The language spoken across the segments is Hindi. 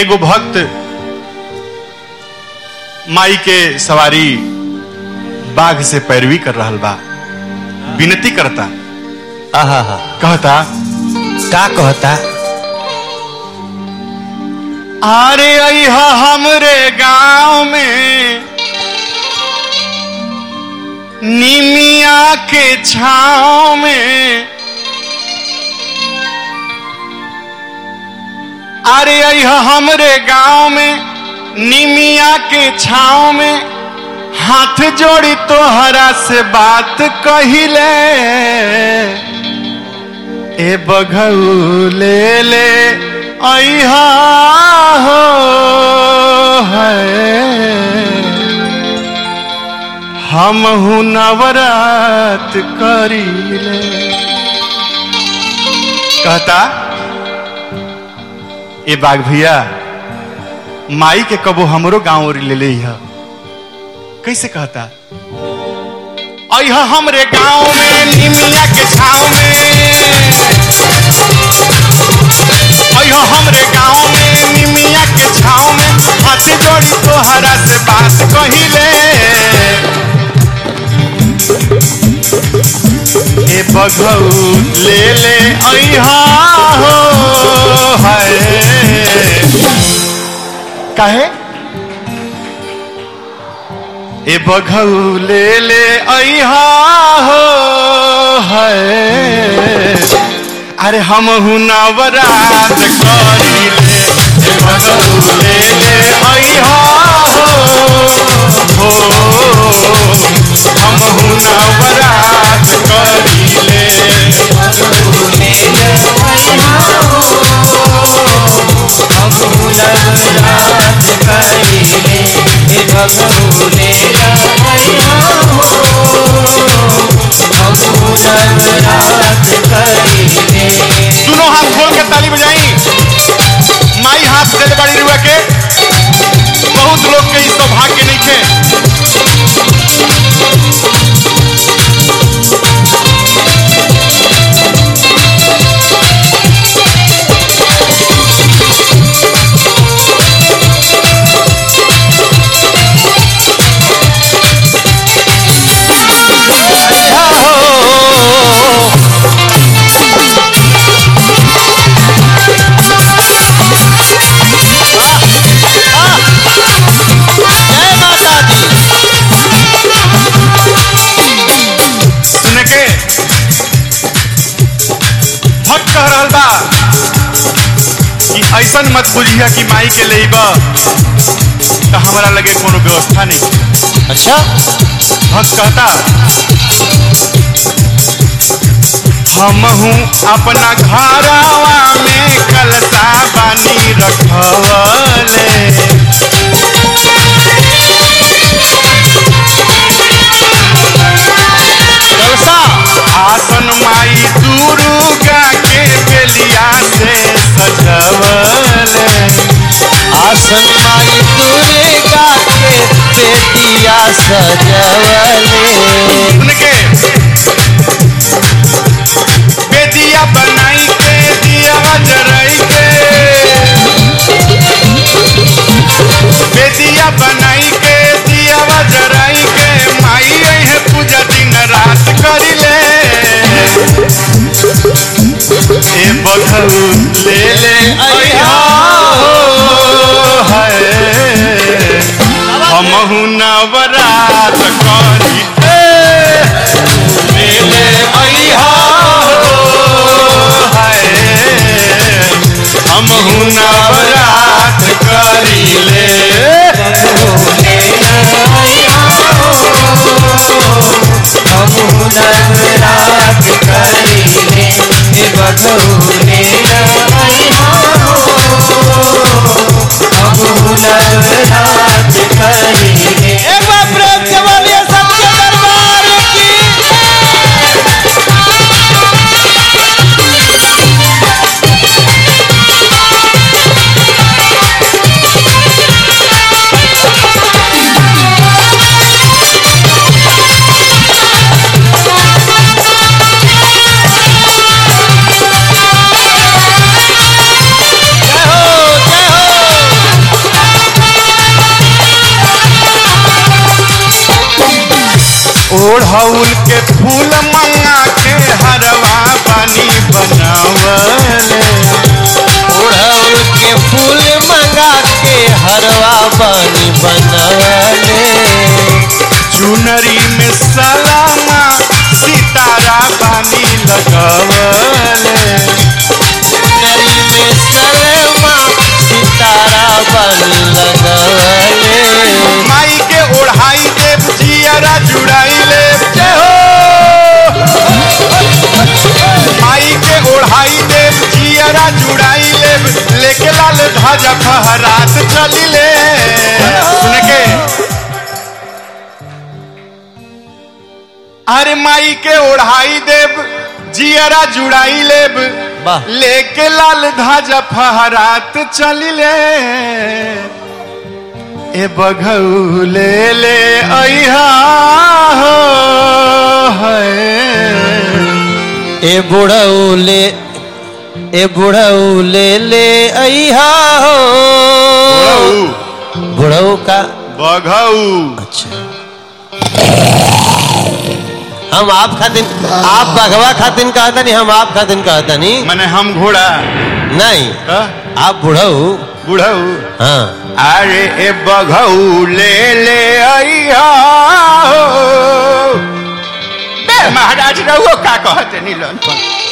एगो भक्त माई के सवारी बाघ से पैरवी कर रहल बा। विनती करता। आहा कहता का कहता? अरे अहा हमरे गाँव में निमिया के छाव में अरे अहा हमरे गाँव में, निमिया के छाव में, हाथ जोड़ी तोहरा से बात कहिले। ए ले ले हो, है। हम नवरात करीले। कहता ए बाघ भैया, माई के कबो हमरो गाँव और ले ले ह कैसे कहता? अह हमरे गाँव में निमिया के छाव में। अयो हमरे गाँव में निमिया के छाव में, हाथ जोड़ी तोहरा से बात कहिले। ए बघऊ, ले ले अहा हो। काहे ए बघऊ ले ले अहा हो, है। अरे हम नवरात करीले ए भगऊ ले ले अइहा हो हो। हम करीले दोनों हाथ खोल के ताली बजाई। माई हाथ दे बड़ी रुआ के। ऐसन मत बुझिया कि माई के लेब तो हमारा लगे कोनो व्यवस्था नहीं अच्छा? भक्त कहता हम हूँ अपना घरवा में कलसा बेटिया सजवले। बेदिया बनाई के दिया के बेदिया बनाई के दिया के माई है पूजा दिन रात करिले। ए ले ले अइहा। हमहु नवरात करी ले। ले अइहा हो है हमहु नवरात करी ले। एक ओढ़ौल के फूल मंगा के हरवा बनी बनावले। ओढ़ौल के फूल मंगा के हरवा बनी बनावले। चुनरी में सलामा, सितारा पानी लगवले। जियरा जुड़ाई ले लेके लाल ध्वजा फहरात चली ले। सुन के? अरे माई के ओढ़ाई देव जियरा जुड़ाई लेब लेके लाल ध्वजा फहरात चली ले। ए बघऊ ले ले अइहा हो है। ए बुढ़ऊ ले ए बुढ़ऊ ले ले अइहा हो। बुढ़ऊ। का बघऊ। अच्छा। हम आप खातिन आप भगवा खातिन कहता नहीं हम आप खातिन कहता नहीं। मने हम घोड़ा। नहीं। अ? आप बुढ़ऊ। बुढ़ऊ। हाँ। अरे ए बघऊ ले ले अइहा हो। महाराज रहो का कहते नीलन। पर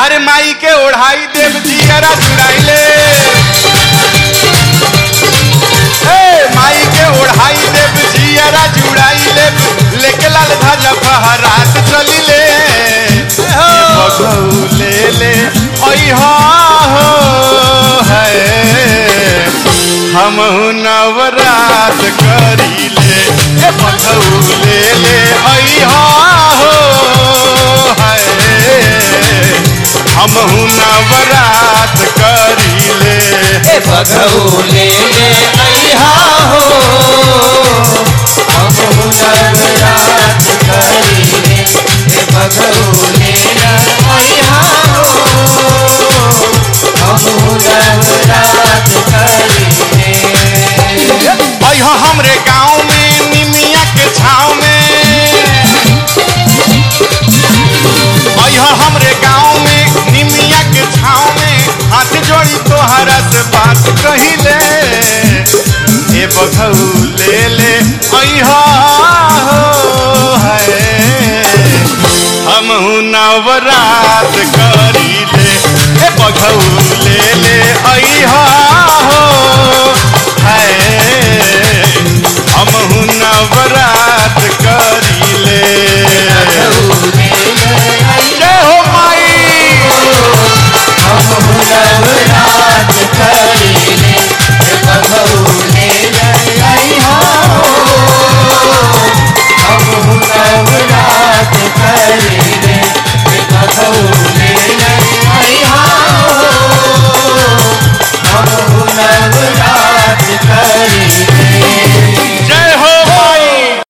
अरे माई के ओढ़ाई देव जियरा जुड़ाई ले। माई के ओढ़ाई देव जियरा जुड़ाई ले। लेके लाल ध्वजा फहरात चली ले। ले ले हो, है हम नवरात करी ले। ले ले हो। हम नवरात करी ले। बघऊ ले बघऊ ले ले हो है। हम नवरात करी ले बघऊ ले ले हो